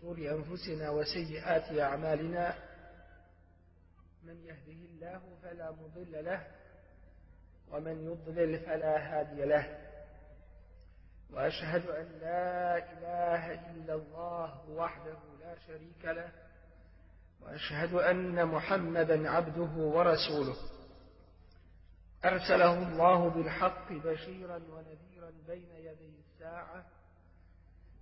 شرور أنفسنا وسيئات أعمالنا من يهده الله فلا مضل له ومن يضلل فلا هادي له. وأشهد أن لا إله إلا الله وحده لا شريك له وأشهد أن محمدا عبده ورسوله. أرسله الله بالحق بشيرا ونذيرا بين يدي الساعة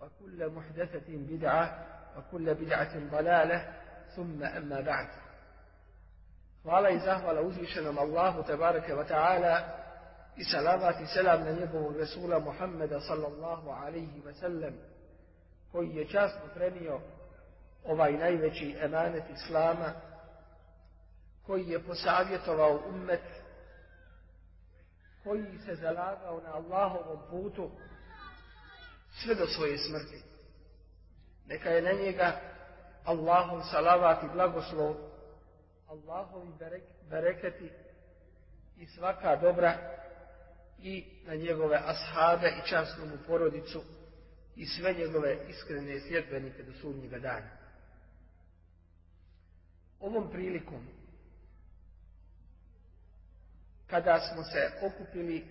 وكل محدثة بدعة وكل بدعة ضلالة ثم أما بعد. وعلي فعلى إزاه ولا الله تبارك وتعالى إسلامة سلام نبو الرسول محمد صلى الله عليه وسلم كي je časno premio ovaj najveći emanet Islama, koji je posavjetovao ummet, koji se zalagao na Allahovom putu sve do svoje smrti. Neka je na njega Allahov salavat i blagoslov, Allahovi bereketi i svaka dobra i na njegove ashabe i časnu mu porodicu i sve njegove iskrene sljedbenike do sudnjega dana. Ovom prilikom kada smo se okupili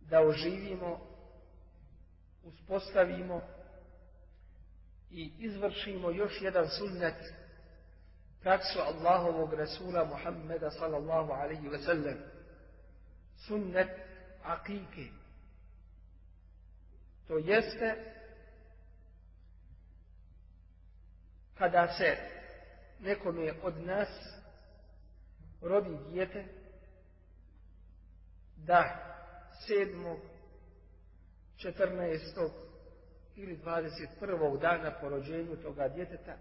da oživimo, uspostavimo i izvršimo još jedan sunnet praksu Allahovog Rasula Muhammeda sallallahu alaihi ve sellem sunnet akike. To jeste kada se nekome od nas rodi dijete da sedmog, četrnaestog ili dvadeset prvog dana po rođenju toga djeteta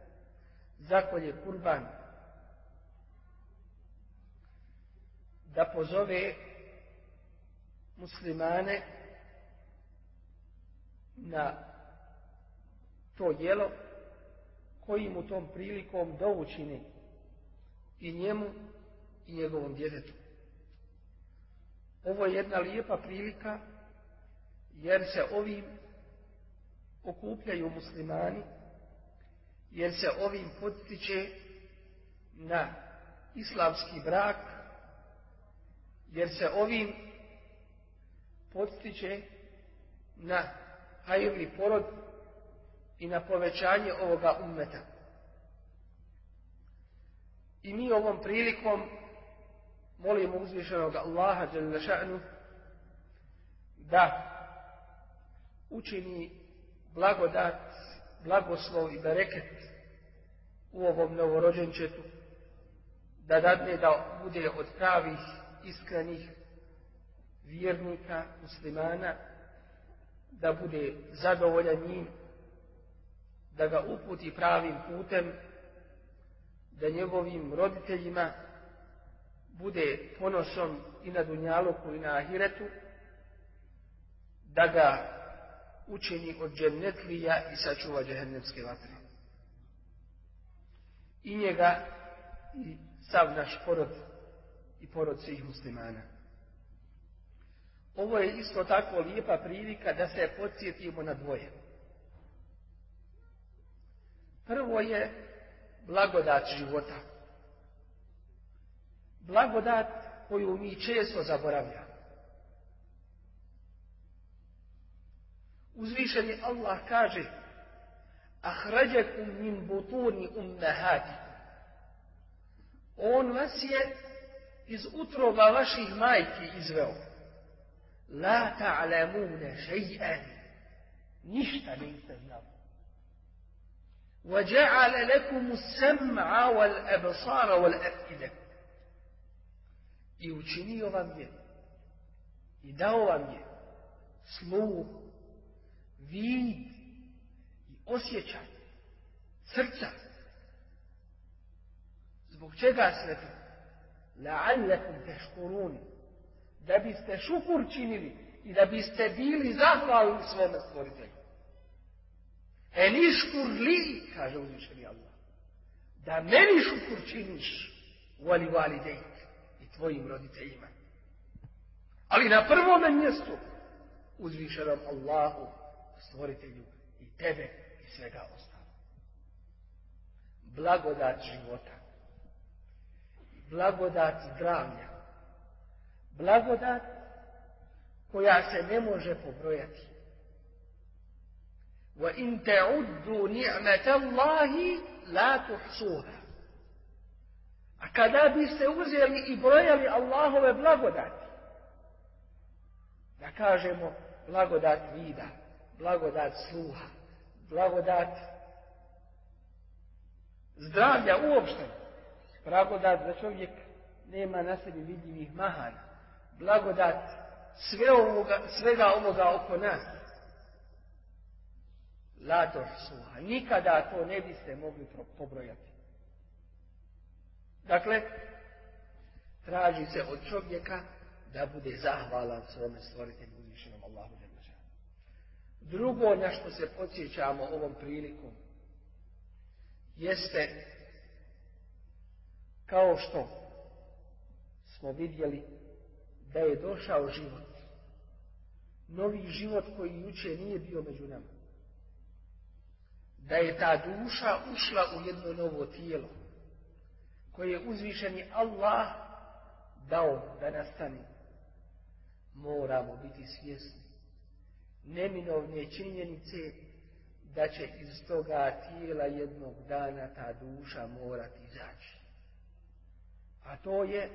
zakolje kurban da pozove muslimane na to jelo koji mu tom prilikom doučini i njemu i njegovom djetetu. Ovo je jedna lijepa prilika jer se ovim okupljaju muslimani, jer se ovim potiče na islamski brak, jer se ovim potiče na hajirni porod i na povećanje ovoga ummeta. I mi ovom prilikom molimo uzvišenog Allaha da učini blagodat, blagoslov i bereket u ovom novorođenčetu, da dadne da bude od pravih, iskrenih vjernika, muslimana, da bude zadovoljan njim, da ga uputi pravim putem, da njegovim roditeljima bude ponosom i na Dunjaluku i na Ahiretu, da ga učini od džennetlija i sačuva džehennemske vatre. I njega i sav naš porod i porod svih muslimana. Ovo je isto tako lijepa prilika da se podsjetimo na dvoje. Prvo je blagodat života. Blagodat koju mi često zaboravljamo. Uzvišeni Allah kaže Ahrađakum min butuni ummahati. On vas je iz utroba vaših majki izveo. La ta'lamune še'an. Ništa niste znali. وجعل لكم السمع والأبصار والأفئدة i učinio vam je i dao vam je sluh, vid i osjećaj srca Zbog čega sve to? La'allakum teškuruni. Da biste šukur činili i da biste bili zahvalni svome stvoritelju. E niškur li, kaže uzvišeni Allah, da meni šukur činiš vali vali dejk i tvojim roditeljima. Ali na prvome mjestu uzvišenom Allahu, stvoritelju i tebe i svega ostalo. Blagodat života. Blagodat zdravlja. Blagodat koja se ne može pobrojati. وَإِن تَعُدُّوا نِعْمَةَ اللَّهِ لَا تُحْصُوهَا A kada biste uzeli i brojali Allahove blagodati, da kažemo blagodat vida, blagodat sluha, blagodat zdravlja uopšte, blagodat da čovjek nema na sebi vidljivih mahana, blagodat sve ovoga, svega ovoga oko nas. Lato suha. Nikada to ne biste mogli pobrojati. Dakle, traži se od čovjeka da bude zahvalan svome stvoritelju uzvišenom Allahu Drugo na što se podsjećamo ovom prilikom jeste kao što smo vidjeli da je došao život. Novi život koji juče nije bio među nama. Da je ta duša ušla u jedno novo tijelo koje je uzvišeni Allah dao da nastane. Moramo biti svjesni neminovne činjenice da će iz toga tijela jednog dana ta duša morati izaći. A to je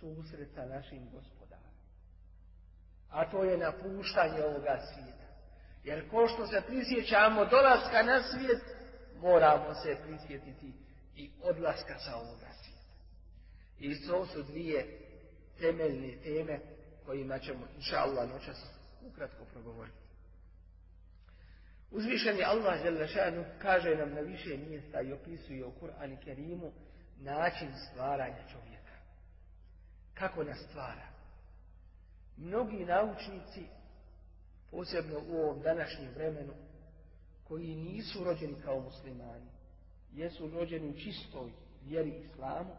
susret sa našim gospodarom. A to je napuštanje ovoga svijeta. Jer ko što se prisjećamo dolaska na svijet, moramo se prisjetiti i odlaska sa ovoga svijeta. I to su dvije temeljne teme kojima ćemo, inša Allah, noćas ukratko progovoriti. Uzvišeni Allah Želešanu kaže nam na više mjesta i opisuje u Kur'an Kerimu način stvaranja čovjeka. Kako nas stvara? Mnogi naučnici, posebno u ovom današnjem vremenu, koji nisu rođeni kao muslimani, jesu rođeni u čistoj vjeri islamu,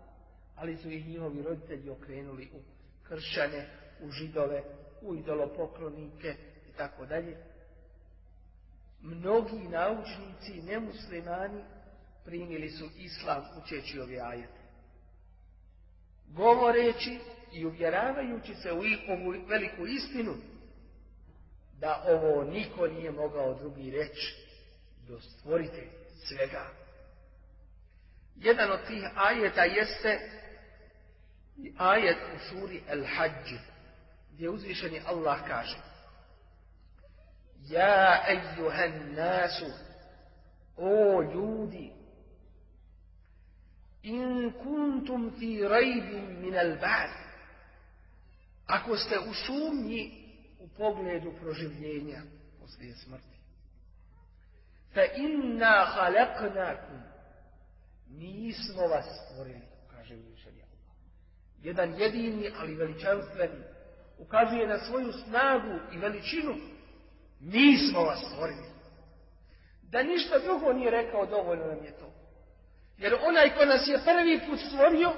ali su ih njihovi roditelji okrenuli u kršćane, u židove, u idolopoklonike i tako dalje. Mnogi naučnici, nemuslimani, primili su islam učeći ove ajete. Govoreći i uvjeravajući se u ovu veliku istinu, da ovo niko nije mogao drugi reći do svega. Jedan od tih ajeta jeste ajet u suri El Hajj, gdje uzvišeni Allah kaže Ja ejuhan nasu o ljudi in kuntum fi rajbin min al ako ste u sumnji u pogledu proživljenja poslije smrti. Fa inna halaknakum mi smo vas stvorili kaže uzvišeni Allah. Jedan jedini ali veličanstveni ukazuje na svoju snagu i veličinu, mi smo vas stvorili. Da ništa drugo nije rekao, dovoljno nam je to. Jer onaj ko nas je prvi put stvorio,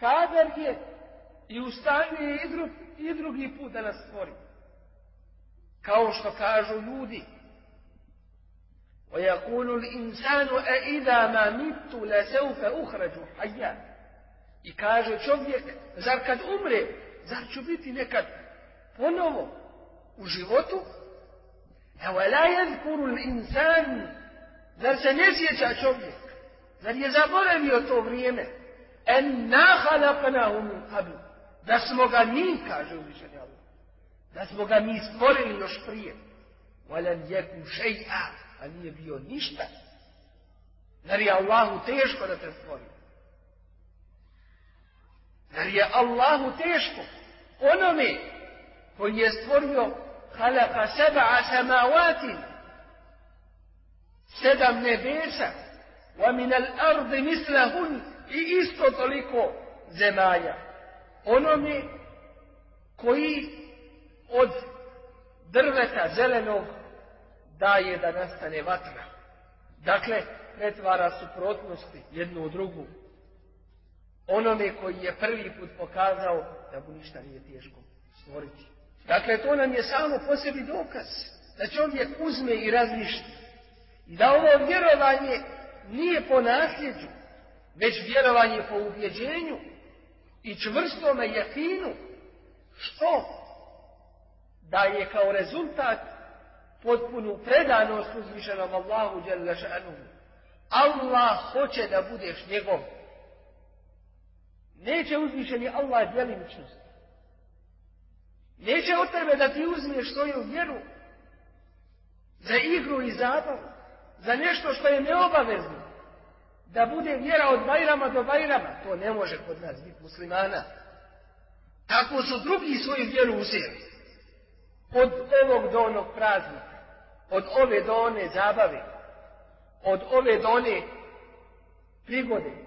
kadar je i u je i, i drugi put da nas stvori. Kao što kažu ljudi. وَيَقُولُ الْإِنسَانُ أَإِذَا مَا مِتُّ لَسَوْفَ أُخْرَجُ حَيَّا I kaže čovjek, zar kad umre, Zar ću biti nekad ponovo u životu? Evo, la jedkuru insan, zar se ne sjeća čovjek? Zar je zaboravio to vrijeme? En nahalakanahu min qabl. Da smo ga mi, kaže uzvišeni Allah. Da smo ga mi stvorili još prije. Walan jeku šeja, a nije bio ništa. Zar je Allahu teško da te stvori? Zar je Allahu teško onome koji je stvorio halaka seba samavatin sedam nebesa wa min al ardi mislahun i isto toliko zemalja. Onome koji od drveta zelenog daje da nastane vatra. Dakle, pretvara suprotnosti jednu u drugu. Onome koji je prvi put pokazao da mu ništa nije teško stvoriti. Dakle, to nam je samo po sebi dokaz da čovjek uzme i razmišlja. I da ovo vjerovanje nije po nasljeđu, već vjerovanje po ubjeđenju i čvrstome jakinu, što da je kao rezultat potpunu predanost uzvišenom Allahu Allah hoće da budeš njegov. Neće uzvišeni Allah djelimičnost. Neće od tebe da ti uzmiješ svoju vjeru za igru i zabavu, za nešto što je neobavezno. Da bude vjera od Bajrama do Bajrama. To ne može kod nas biti muslimana. Tako su drugi svoju vjeru uzeli. Od ovog do onog praznika. Od ove do one zabave. Od ove do one prigode.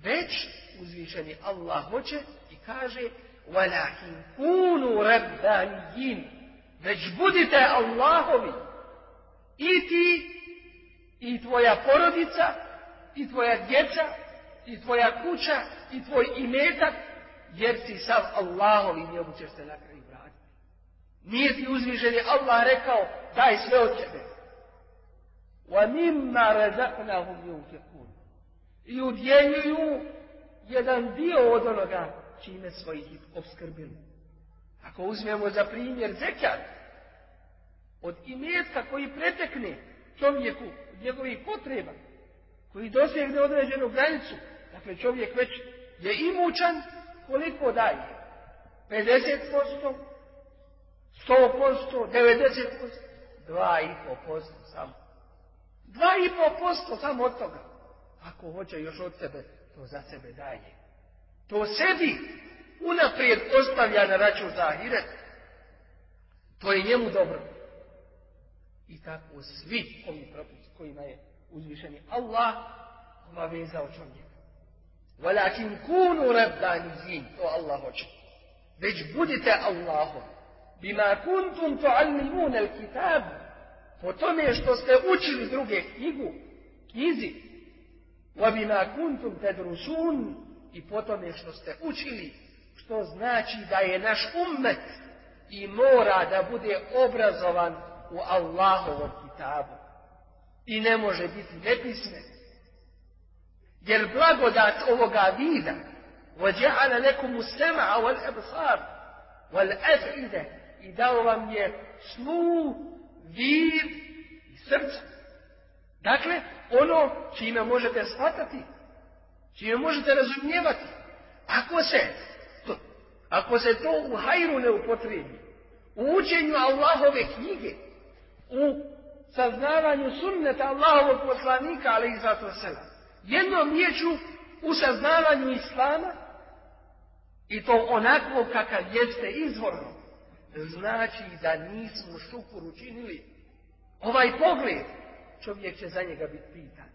Ne. Već uzvišeni Allah hoće i kaže وَلَكِنْ كُونُوا رَبَّانِيِّينَ Već budite Allahovi. I ti, i tvoja porodica, i tvoja djeca, i tvoja kuća, i tvoj imetak, jer si sav Allahovi, njemu ćeš se na kraju vratiti. Nije ti uzvišen je Allah rekao, daj sve od tebe. وَمِمَّا رَزَقْنَهُمْ يُنْفِقُونَ i udjeljuju jedan dio od onoga čime smo ih obskrbili. Ako uzmemo za primjer zekat, od imetka koji pretekne čovjeku njegovih potreba, koji dosegne određenu granicu, dakle čovjek već je imućan, koliko daje? 50%, 100%, 90%, 2,5% samo. 2,5% samo od toga. Ako hoće još od sebe, to za sebe daje. To sebi unaprijed ostavlja na račun za ahiret. To je njemu dobro. I tako svi ovi propisi kojima je uzvišeni Allah obavezao čovjeka. Walakin kunu rabbanijin, to Allah hoće. Već budite Allahom. Bima kuntum tu'allimuna al-kitab. Po tome što ste učili druge knjigu, knjizi. Wa bima kuntum tadrusun i po tome što ste učili, što znači da je naš ummet i mora da bude obrazovan u Allahovom kitabu. I ne može biti nepismen. Jer blagodat ovoga vida وَجَعَلَ لَكُمُ السَّمَعَ وَالْأَبْصَارِ وَالْأَفْئِدَ i dao vam je sluh, vir i srce. Dakle, ono čime možete shvatati, čime možete razumijevati. Ako se to, ako se to u hajru ne upotrijebi, u učenju Allahove knjige, u saznavanju sunneta Allahovog poslanika, ali i zato sela, jednom riječu u saznavanju Islama, i to onako kakav jeste izvorno, znači da nismo šukur učinili. Ovaj pogled, čovjek će za njega biti pitan.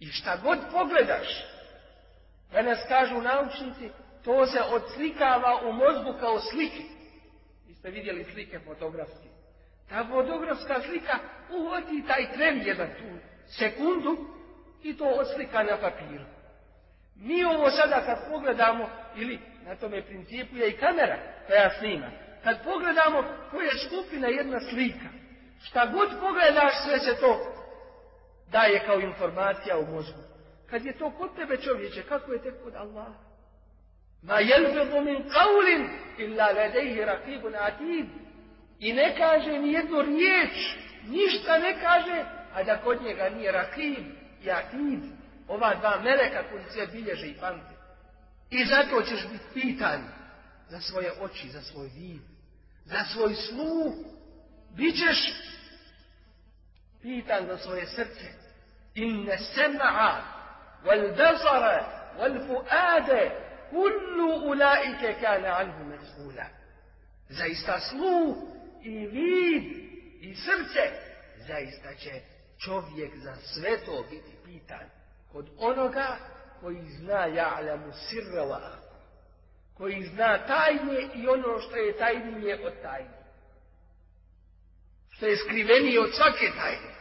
I šta god pogledaš, danas kažu naučnici, to se odslikava u mozgu kao slike. Vi ste vidjeli slike fotografske. Ta fotografska slika uvodi taj tren jedan tu sekundu i to odslika na papiru. Mi ovo sada kad pogledamo, ili na tome principu je i kamera koja snima, kad pogledamo koja je skupina jedna slika, šta god pogledaš sve se to daje kao informacija u mozgu. Kad je to kod tebe čovječe, kako je tek kod Allaha? Ma jelbedu min qavlin illa ladejhi rakibun atid. I ne kaže ni jednu riječ, ništa ne kaže, a da kod njega nije rakib i atid. Ova dva meleka koji sve bilježe i pamte. I zato ćeš biti pitan za svoje oči, za svoj vid, za svoj sluh. Bićeš pitan za svoje srce. Inne sema'a, wal bazara, wal fuade, kullu ulaike kane anhu mesula. Zaista sluh i vid i srce, zaista će čovjek za sve to biti pitan. kod onoga koji zna ja'lamu sirra wa koji zna tajne i ono što je tajnije od tajne. Što je skrivenije od svake tajne.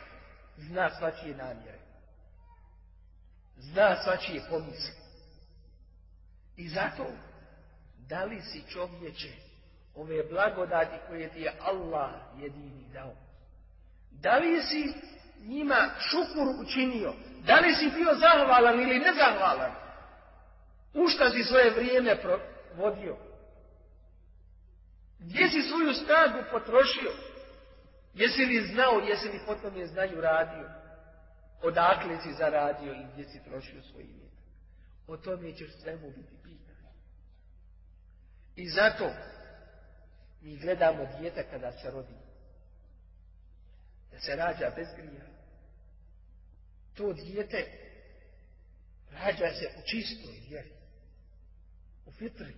Zna svačije namjere. Zna svačije pomisle. I zato, da li si čovječe ove blagodati koje ti je Allah jedini dao? Da li si njima šukur učinio? Da li si bio zahvalan ili nezahvalan? U šta si svoje vrijeme provodio? Gdje si svoju snagu potrošio? Jesi li znao, jesi li potom je znaju radio? Odakle si zaradio i gdje si trošio svoj imetak? O tome ćeš svemu biti pitan. I zato mi gledamo dijete kada se rodi. Da se rađa bez grija. To dijete rađa se u čistoj vjeri. U fitri.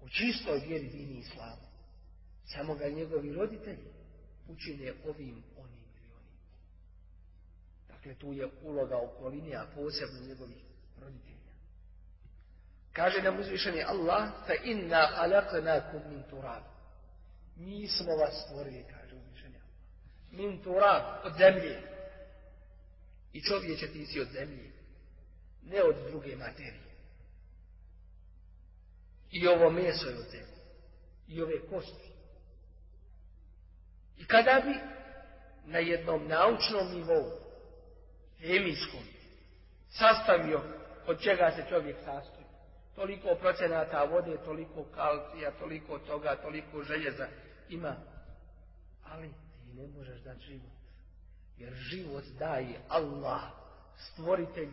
U čistoj vjeri dini islamu. Samo ga njegovi roditelji učine ovim, onim ili onim. Dakle, tu je uloga okoline, a posebno njegovih roditelja. Kaže nam uzvišeni Allah, fa inna halaknakum min turab. Mi smo vas stvorili, kaže uzvišeni Allah. Min turab, od zemlje. I čovječe ti si od zemlje. Ne od druge materije. I ovo meso je od zemlje. I ove kosti. I kada bi na jednom naučnom nivou, hemijskom, sastavio od čega se čovjek sastoji, toliko procenata vode, toliko kalcija, toliko toga, toliko željeza ima, ali ti ne možeš dati život. Jer život daje Allah, stvoritelj,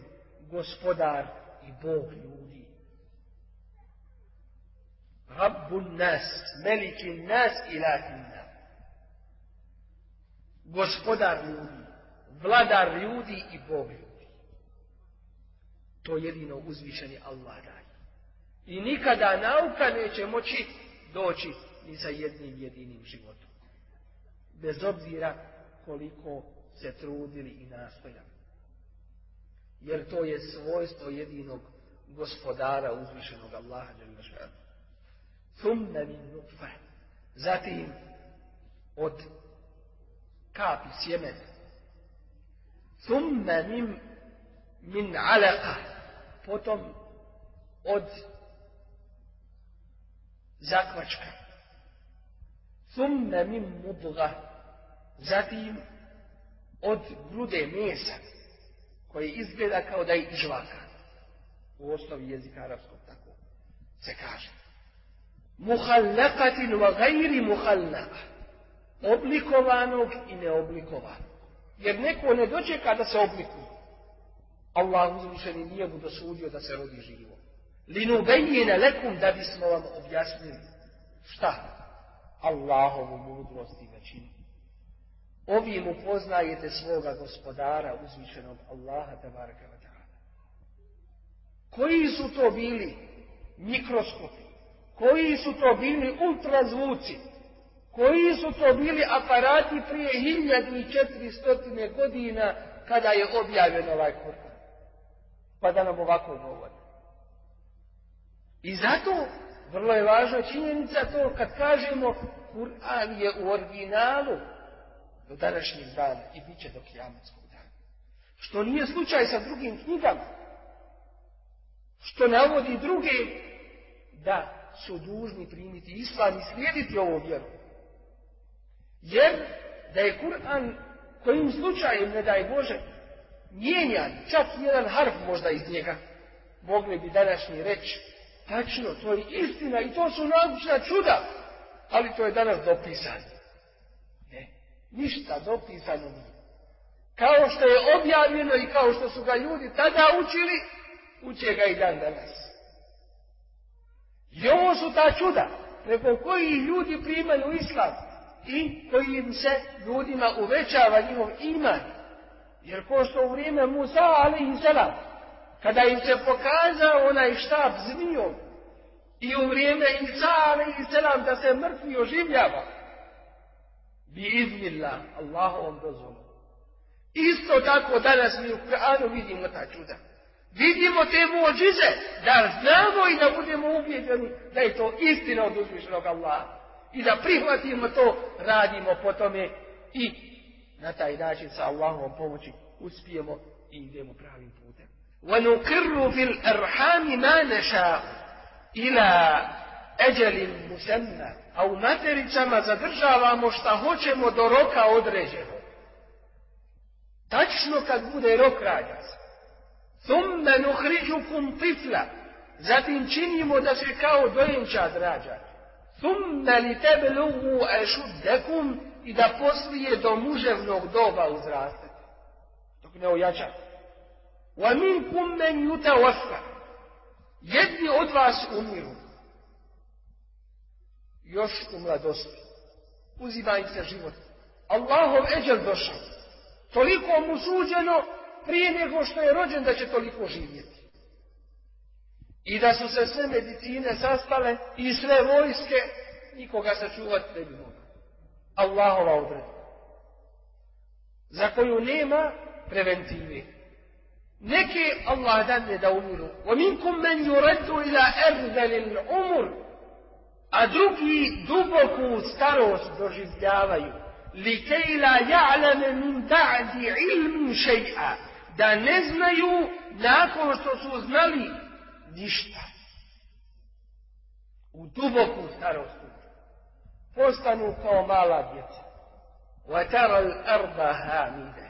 gospodar i Bog ljudi. Rabbun nas, melikin nas, ilahin gospodar ljudi, vladar ljudi i Bog ljudi. To jedino uzvišeni Allah daje. I nikada nauka neće moći doći ni sa jednim jedinim životom. Bez obzira koliko se trudili i nastojali. Jer to je svojstvo jedinog gospodara uzvišenog Allaha Thumma min Zatim od kapi sjemena. Thumma min, min alaka. Potom od zakvačka. Thumma min mudga. Zatim od grude mesa koje izgleda kao da je žvaka. U osnovi jezika arapskog tako se kaže. Muhallakatin wa gajri muhallaka oblikovanog i neoblikovanog. Jer neko ne dočeka da se oblikuje. Allah uzvišeni nije mu dosudio da se rodi živo. Linubejjene lekum da bismo vam objasnili. Šta? Allahovu mudrost i većinu. Ovim upoznajete svoga gospodara uzvišenog Allaha tabaraka wa ta'ala. Koji su to bili mikroskopi? Koji su to bili ultrazvuci? Koji su to bili aparati prije 1400 godina kada je objavljen ovaj Kur'an? Pa da nam ovako govori. I zato vrlo je važna činjenica to kad kažemo Kur'an je u originalu do današnjeg dana i bit će do kijamatskog dana. Što nije slučaj sa drugim knjigama. Što navodi druge da su dužni primiti islam i slijediti ovu vjeru. Jer da je Kur'an kojim slučajem, ne daj Bože, mijenjan, čak jedan harf možda iz njega, mogli bi današnji reći, tačno, to je istina i to su naučna čuda, ali to je danas dopisano. Ne, ništa dopisano nije. Kao što je objavljeno i kao što su ga ljudi tada učili, uče ga i dan danas. I ovo su ta čuda, preko koji ljudi primaju islam i kojim se ljudima uvećava njihov iman. Jer ko što u vrijeme Musa, ali selam, kada im se pokazao onaj štab zmijom, i u vrijeme Isa, ali selam, da se mrtvi oživljava, bi iznila Allahovom dozvolom. Isto tako danas mi u Kur'anu vidimo ta čuda. Vidimo te muđize, da znamo i da budemo uvjeđeni da je to istina od uzvišenog Allaha I da prihvatimo to, radimo po tome i na taj način sa Allahom pomoći uspijemo i idemo pravim putem. وَنُقِرُّ فِي الْأَرْحَامِ مَا نَشَاءُ إِلَى أَجَلٍ مُسَمَّ A u matericama zadržavamo šta hoćemo do roka određeno. Tačno kad bude rok rađa se. ثُمَّ نُخْرِجُكُمْ طِفْلًا Zatim činimo da se kao dojenčad rađa. Thumma li teblugu ešuddekum i da poslije do muževnog doba uzrastete. Dok ne ojača. Wa minkum men yutawaffa. Jedni od vas umiru. Još u mladosti. Uzima im se život. Allahov eđel došao. Toliko mu suđeno prije nego što je rođen da će toliko živjeti. I da su se sve medicine sastale i sve vojske, nikoga sačuvati ne bi mogao. Allahova odredba. Za koju nema preventive. Neki Allah dadne da umiru. وَمِنْكُمْ مَنْ يُرَدُّ إِلَىٰ أَرْذَلِ الْعُمُرِ A drugi duboku starost doživljavaju. لِكَيْ لَا يَعْلَمَ مِنْ بَعْدِ عِلْمٍ شَيْئًا Da ne znaju nakon što su znali ništa. U duboku starostu. Postanu kao mala djeca. وَتَرَ الْأَرْضَ هَامِدَ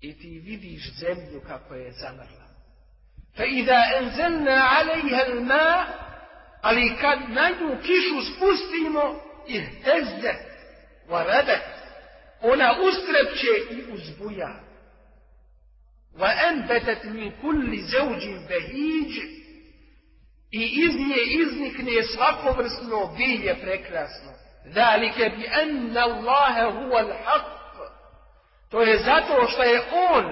I ti vidiš zemlju kako je zamrla. فَإِذَا أَنزَلْنَا عَلَيْهَا الْمَاء Ali kad na nju kišu spustimo, ihtezze, وَرَدَتْ Ona ustrepće i uzbuja. وَأَنْبَتَتْ مِنْ كُلِّ زَوْجٍ بَهِيجٍ I iz nje iznikne svakovrsno bilje prekrasno. ذَلِكَ بِأَنَّ اللَّهَ هُوَ الْحَقِّ To je zato što je On,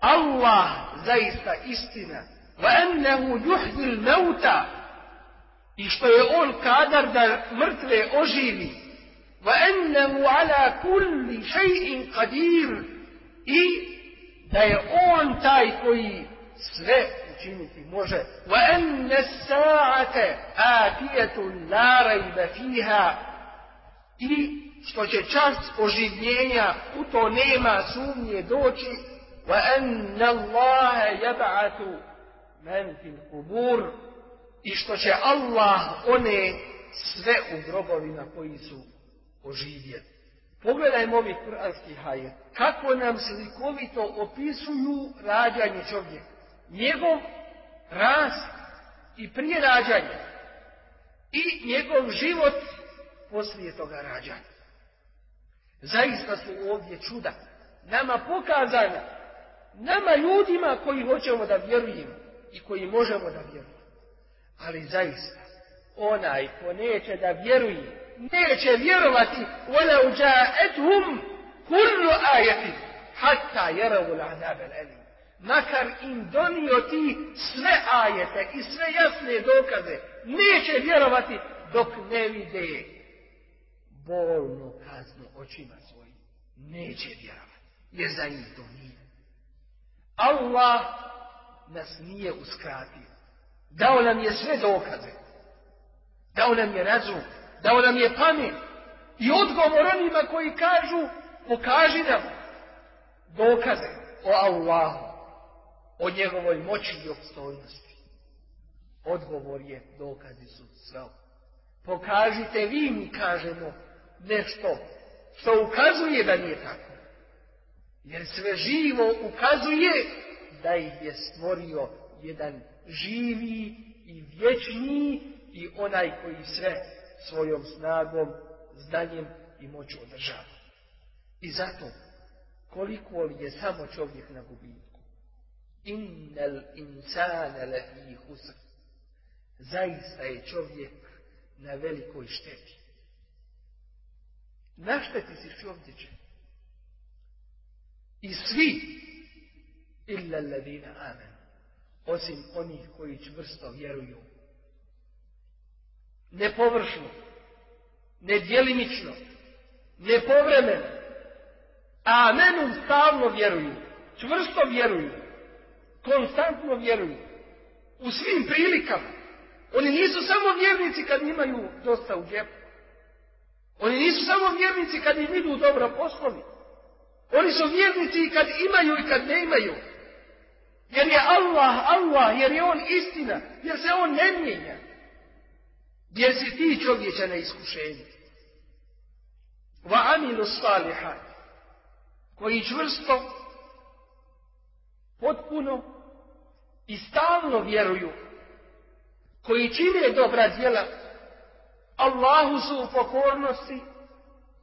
Allah, zaista istina. وَأَنَّهُ يُحْيِ الْمَوْتَ I što je On kadar da mrtve oživi. وَأَنَّهُ عَلَى كُلِّ شَيْءٍ قَدِيرٍ I da je on taj koji sve učiniti može. Wa anna sa'ate atijatu la rajba fiha i što će čas oživljenja u to nema sumnje doći wa anna Allaha yab'atu man fil qubur i što će Allah one sve u grobovima koji su oživjeti. Pogledajmo ovih kuranskih hajet. Kako nam slikovito opisuju rađanje čovjeka. Njegov rast i prije rađanja. I njegov život poslije toga rađanja. Zaista su ovdje čuda. Nama pokazana. Nama ljudima koji hoćemo da vjerujemo. I koji možemo da vjerujemo. Ali zaista. Onaj ko neće da vjeruje neće vjerovati وَلَوْ جَاءَتْهُمْ كُلُّ آيَةٍ حَتَّى يَرَوُ الْعَذَابَ الْأَلِيمِ Makar im donio ti sve ajete i sve jasne dokaze, neće vjerovati dok ne vide bolnu kaznu očima svojim. Neće vjerovati, jer za njih to nije. Allah nas nije uskratio. Dao nam je sve dokaze. Dao nam je razum dao nam je pamet i odgovor onima koji kažu pokaži nam dokaze o Allahu, o njegovoj moći i opstojnosti. Odgovor je, dokazi su sve. Pokažite vi mi kažemo nešto što ukazuje da nije tako. Jer sve živo ukazuje da ih je stvorio jedan živi i vječni i onaj koji sve svojom snagom, znanjem i moću održava. I zato, koliko li je samo čovjek na gubitku? Innel insane lefi husr. Zaista je čovjek na velikoj šteti. Na šteti si čovječe. I svi, illa ladina amen, osim onih koji čvrsto vjeruju ne površno, ne djelimično, ne stalno vjeruju, čvrsto vjeruju, konstantno vjeruju, u svim prilikama. Oni nisu samo vjernici kad imaju dosta u džepu. Oni nisu samo vjernici kad im idu dobro poslovi. Oni su vjernici i kad imaju i kad ne imaju. Jer je Allah, Allah, jer je On istina, jer se On ne mijenja. Jer si ti čovječe na iskušenju. Va amilu salihat, koji čvrsto, potpuno i stalno vjeruju, koji čine dobra djela, Allahu su u pokornosti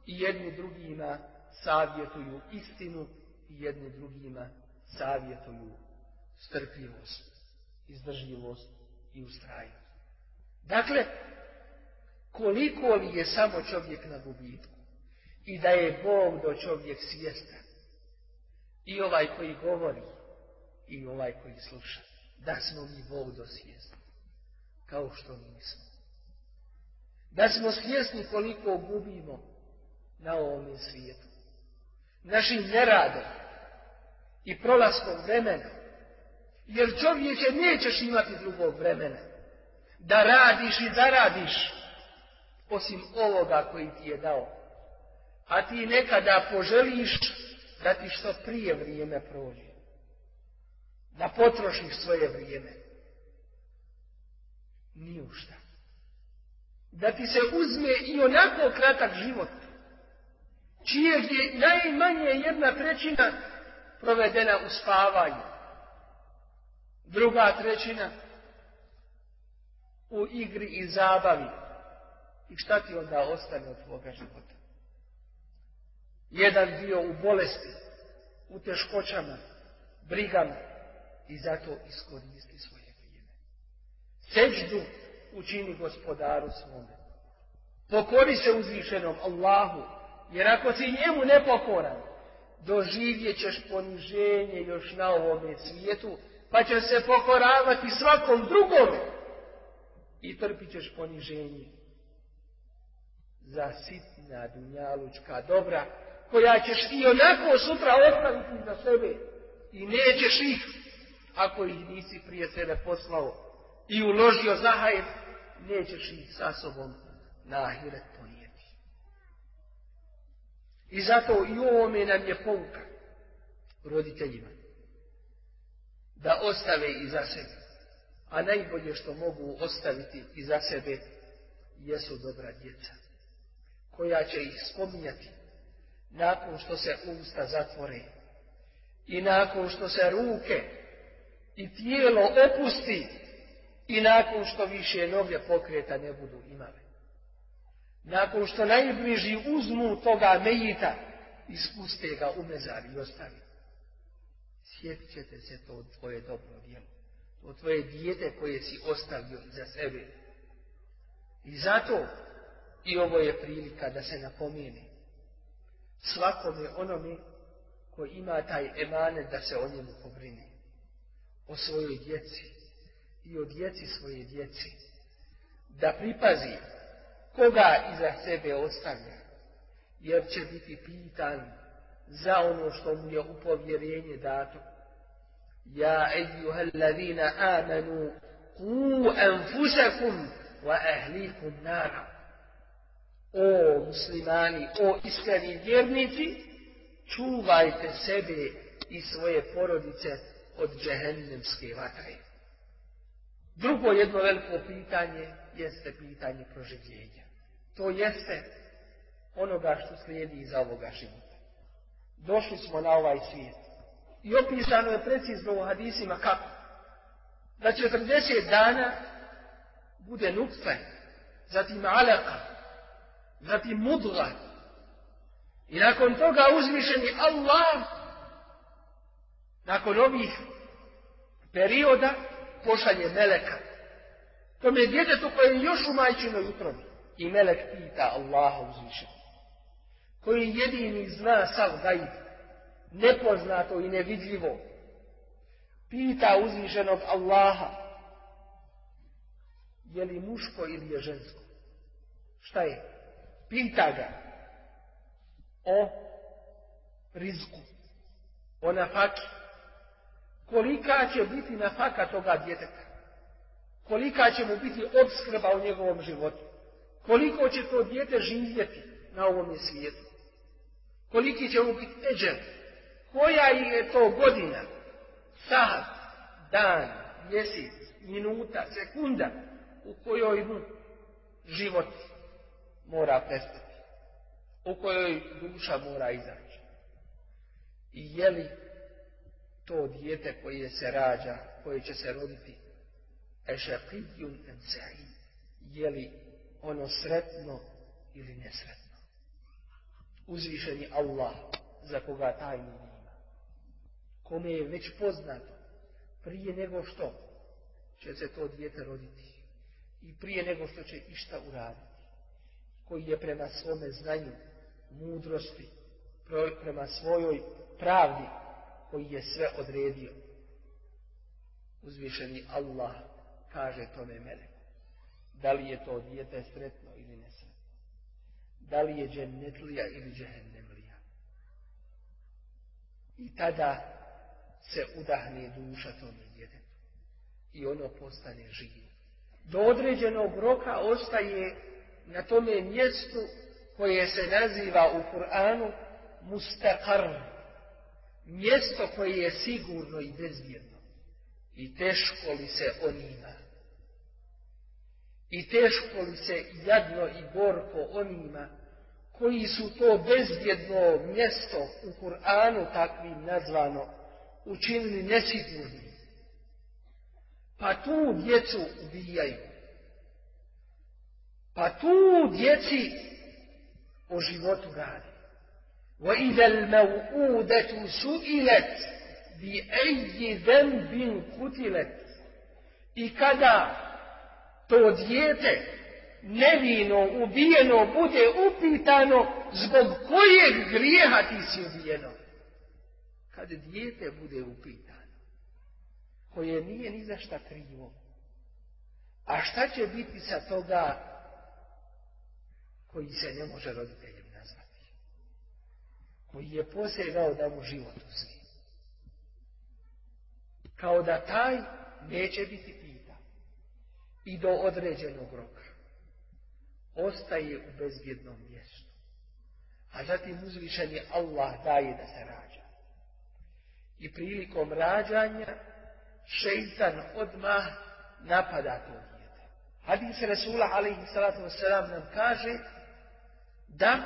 i jedni drugima savjetuju istinu i jedni drugima savjetuju strpljivost, izdržljivost i ustrajnost. Dakle, koliko li je samo čovjek na gubitku i da je Bog do čovjek svjestan i ovaj koji govori i ovaj koji sluša, da smo mi Bog do kao što nismo. Da smo svjesni koliko gubimo na ovom svijetu. Našim neradom i prolaskom vremena. Jer čovječe nećeš imati drugog vremena. Da radiš i zaradiš osim ovoga koji ti je dao. A ti nekada poželiš da ti što prije vrijeme prođe. Da potrošiš svoje vrijeme. Ni u šta. Da ti se uzme i onako kratak život. Čijeg je najmanje jedna trećina provedena u spavanju. Druga trećina u igri i zabavi. I šta ti onda ostane od tvoga života? Jedan dio u bolesti, u teškoćama, brigama i zato iskoristi svoje vrijeme. Seđdu učini gospodaru svome. Pokori se uzvišenom Allahu, jer ako si njemu nepokoran, doživjet ćeš poniženje još na ovome svijetu, pa će se pokoravati svakom drugome i trpit ćeš poniženje za sitna dunjalučka dobra, koja ćeš i onako sutra ostaviti za sebe i nećeš ih, ako ih nisi prije sebe poslao i uložio zahajem, nećeš ih sa sobom na ahiret ponijeti. I zato i u ovome nam je pouka roditeljima da ostave iza sebe. A najbolje što mogu ostaviti iza sebe jesu dobra djeca, koja će ih spominjati nakon što se usta zatvore i nakon što se ruke i tijelo opusti i nakon što više noge pokreta ne budu imali. Nakon što najbliži uzmu toga mejita i spuste ga u mezar i ostavi. Sjetit ćete se to tvoje dobro djelo. To tvoje dijete koje si ostavio iza sebe. I zato i ovo je prilika da se napomeni svakome onome koji ima taj emanet da se o njemu pobrini. O svojoj djeci i o djeci svoje djeci. Da pripazi koga iza sebe ostavlja, jer će biti pitan za ono što mu je u povjerenje dato. Ja ejuhel ladina amanu ku enfusakum wa ahlikum nara. O muslimani, o iskreni vjernici, čuvajte sebe i svoje porodice od džehennemske vatre. Drugo jedno veliko pitanje jeste pitanje proživljenja. To jeste onoga što slijedi iza ovoga života. Došli smo na ovaj svijet. I opisano je precizno u hadisima kako. Da 40 dana bude nutfe, zatim alaka, zatim mudla. I nakon toga uzvišeni Allah, nakon ovih perioda, pošalje meleka. Tome djetetu koje je još u majčinoj utrobi. I melek pita Allaha uzvišeni. Koji jedini zna sav gaib, nepoznato i nevidljivo. Pita uzvišenog Allaha. Je li muško ili je žensko? Šta je? Pita ga o rizku, o nafaki. Kolika će biti nafaka toga djeteta? Kolika će mu biti obskrba u njegovom životu? Koliko će to dijete živjeti na ovom svijetu? Koliki će mu biti eđer? Koja je to godina? Sat, dan, mjesec, minuta, sekunda u kojoj mu život mora prestati. U kojoj duša mora izaći. I je li to dijete koje se rađa, koje će se roditi, je li ono sretno ili nesretno? Uzvišeni Allah, za koga tajni ima, kome je već poznato, prije nego što će se to dijete roditi i prije nego što će išta uraditi, koji je prema svome znanju, mudrosti, prema svojoj pravdi koji je sve odredio. Uzvišeni Allah kaže tome meleku. Da li je to dijete sretno ili nesretno? Da li je džennetlija ili džehennemlija? I tada se udahne duša tome djetetu. I ono postane živo. Do određenog roka ostaje na tome mjestu koje se naziva u Kur'anu mustaqar, mjesto koje je sigurno i bezvjedno i teško li se onima i teško li se jadno i gorko onima koji su to bezvjedno mjesto u Kur'anu takvim nazvano učinili nesigurnim. Pa tu djecu ubijaju. Pa tu djeci o životu radi. وإذا الموءودة سئلت بأي ذنب قتلت i kada to dijete nevino ubijeno bude upitano zbog kojeg grijeha ti si ubijeno. Kada dijete bude upitano, koje nije ni za šta krivo, a šta će biti sa toga koji se ne može roditeljem koji je posegao da mu život uzmi. Kao da taj neće biti pita i do određenog roka ostaje u bezbjednom mjestu. A zatim uzvišeni Allah daje da se rađa. I prilikom rađanja šeitan odmah napada to dijete. Hadis Resula alaihi salatu wasalam nam kaže da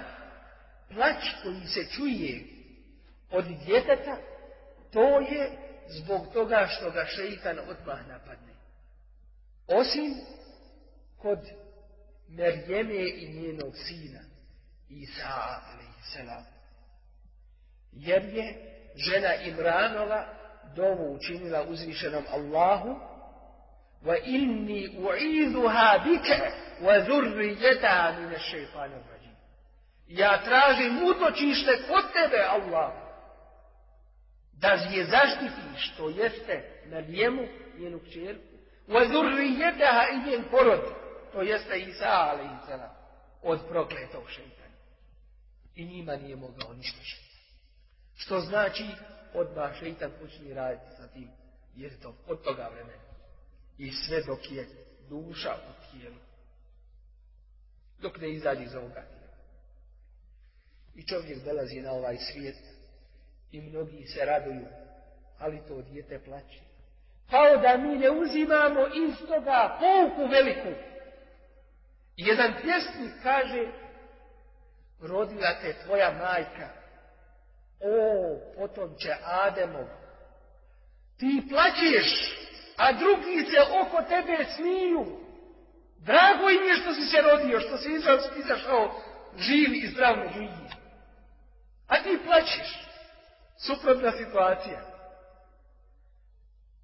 plać koji se čuje od djeteta, to je zbog toga što ga šeitan odmah napadne. Osim kod Merjeme i njenog sina, Isa a.s. Jer je žena Imranova dovu učinila uzvišenom Allahu wa inni u'iduha bika wa dhurrijetaha min ash-shaytanir ja tražim utočište kod tebe, Allah. Da je zaštiti što jeste na njemu, njenu kćerku. Vazurrijetaha i njen porod, to jeste Isa, ali Isa, od prokletog šeitana. I njima nije mogao ništa šeitan. Što znači, odmah šeitan počne raditi sa tim, jer to od toga vremena. I sve dok je duša u tijelu. Dok ne izađe iz ovoga i čovjek dolazi na ovaj svijet i mnogi se raduju, ali to dijete plaće. Kao da mi ne uzimamo iz toga pouku veliku. Jedan pjesnik kaže, rodila te tvoja majka, o, potom će Ademov, ti plaćeš, a drugi se oko tebe smiju. Drago im je što si se rodio, što si izašao živi i zdravno živi. A ti plaćeš. Suprotna situacija.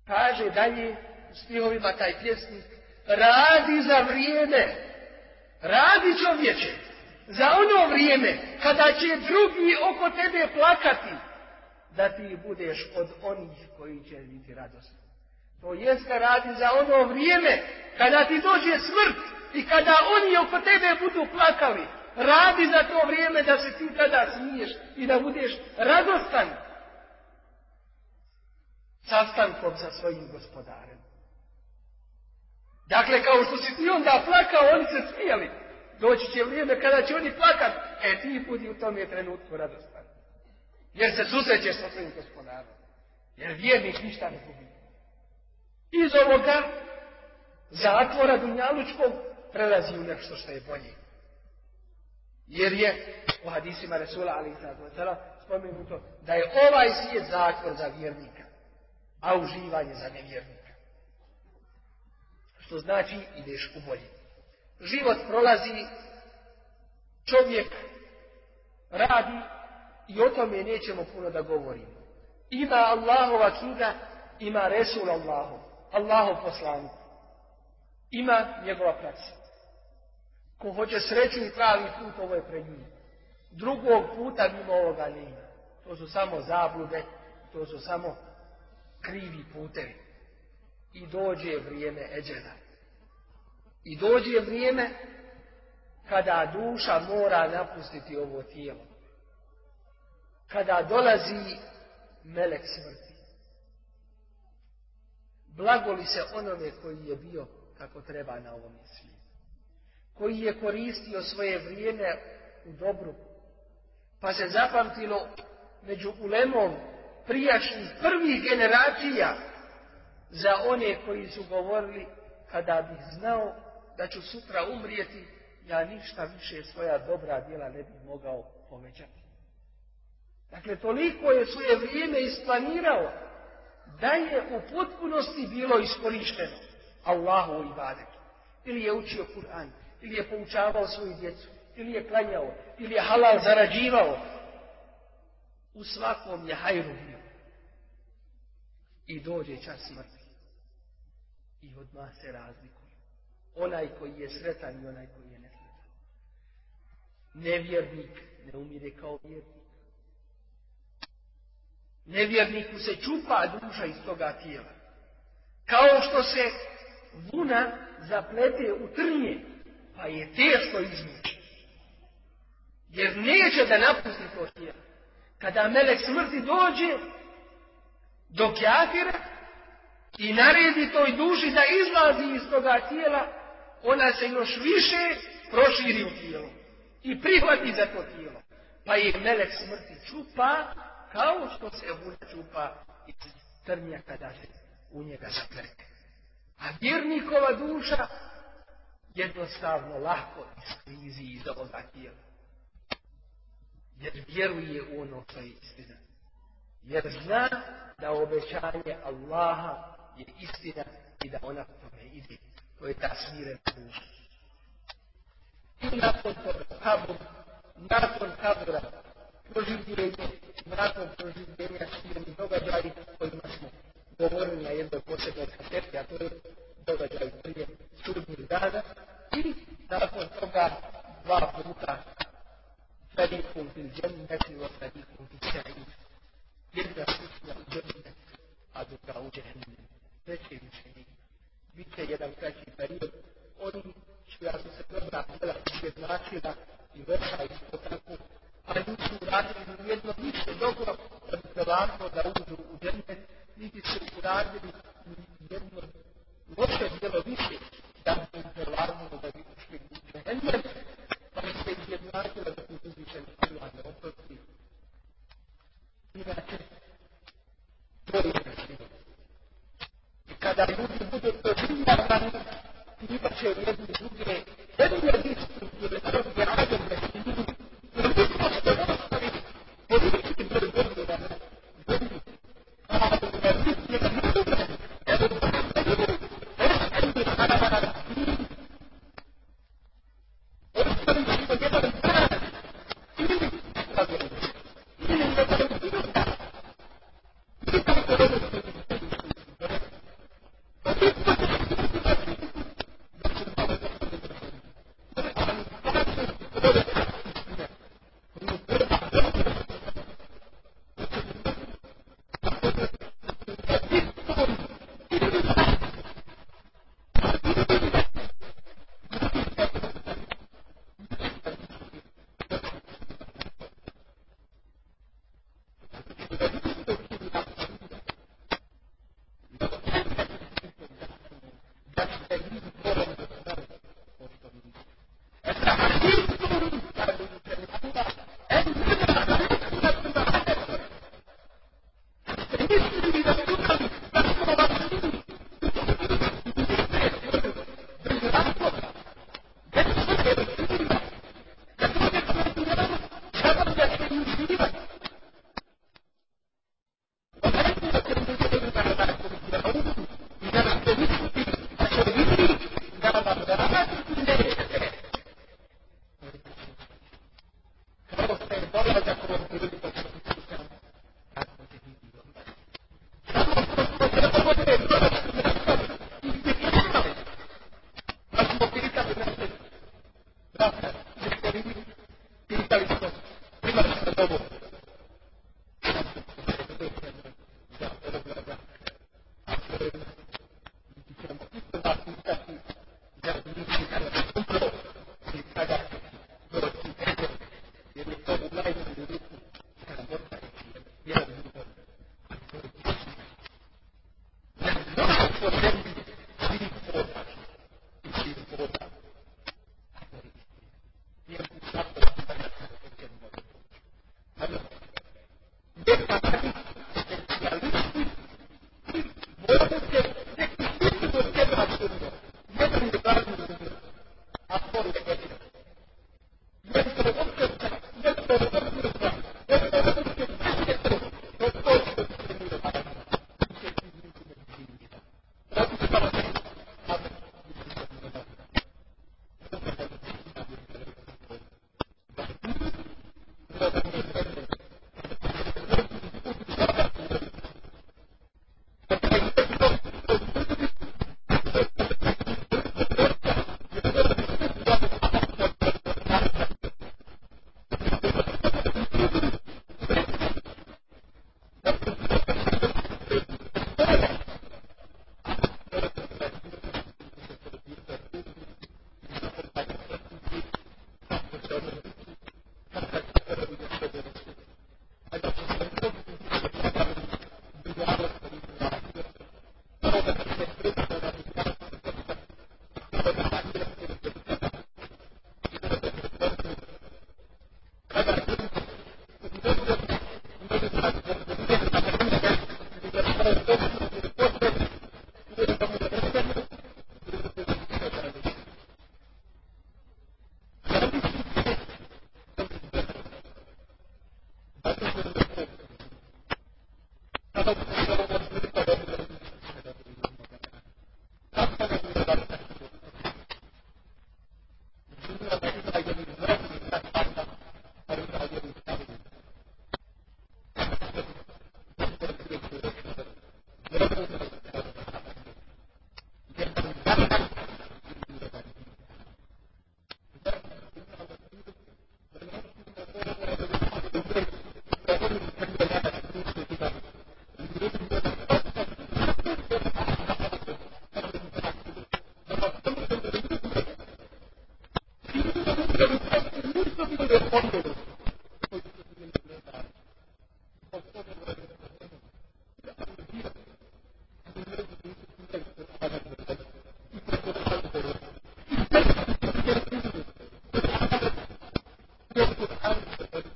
Kaže dalje u stihovima taj pjesnik, radi za vrijeme, radi čovječe, za ono vrijeme kada će drugi oko tebe plakati, da ti budeš od onih koji će biti radosni. To jest da radi za ono vrijeme kada ti dođe smrt i kada oni oko tebe budu plakali, Radi za to vrijeme da se ti tada smiješ i da budeš radostan sastankom sa svojim gospodarem. Dakle, kao što si ti onda plakao, oni se smijali. Doći će vrijeme kada će oni plakat, e ti budi u tom je trenutku radostan. Jer se susrećeš sa svojim gospodarom. Jer vjernik ništa ne gubi. Iz ovoga zatvora Dunjalučkog prelazi u nešto što je bolje. Jer je u hadisima Resula ali spomenuto da je ovaj svijet zatvor za vjernika, a uživanje za nevjernika. Što znači ideš u bolje. Život prolazi, čovjek radi i o tome nećemo puno da govorimo. Ima Allahova knjiga, ima Resul Allahu, Allahov poslanik. Ima njegova praksa. Ko hoće sreću i pravi put, ovo je pred njim. Drugog puta mimo ovoga nema. To su samo zablude, to su samo krivi putevi. I dođe vrijeme eđela. I dođe vrijeme kada duša mora napustiti ovo tijelo. Kada dolazi melek smrti. Blagoli se onome koji je bio kako treba na ovom svijetu. Koji je koristio svoje vrijeme u dobru. Pa se zapamtilo među ulemom prijašnjih prvih generacija za one koji su govorili kada bih znao da ću sutra umrijeti, ja ništa više svoja dobra djela ne bih mogao povećati. Dakle, toliko je svoje vrijeme isplanirao da je u potpunosti bilo iskorišteno Allahu i ibadetu. Ili je učio Kur'an, ili je poučavao svoju djecu, ili je klanjao, ili je halal zarađivao. U svakom je hajru bio. I dođe čas smrti. I odmah se razlikuju. Onaj koji je sretan i onaj koji je nesretan. Nevjernik ne umire kao vjernik. Nevjerniku se čupa duša iz toga tijela. Kao što se vuna zaplete u trnje, pa je teško izvući. Jer neće da napusti to tijelo. Kada melek smrti dođe do kjafira i naredi toj duši da izlazi iz toga tijela, ona se još više proširi u tijelo i prihvati za to tijelo. Pa je melek smrti čupa kao što se vuna čupa iz trnja kada se u njega zaplete. A vjernikova duša jednostavno lako iskrizi iz ovoga tijela. Jer vjeruje u ono što je istina. Jer zna da obećanje Allaha je istina i da ona tome ide. To je ta smirena duša. I nakon toga, kabur, nakon kabura, proživljenje, nakon proživljenja Dios,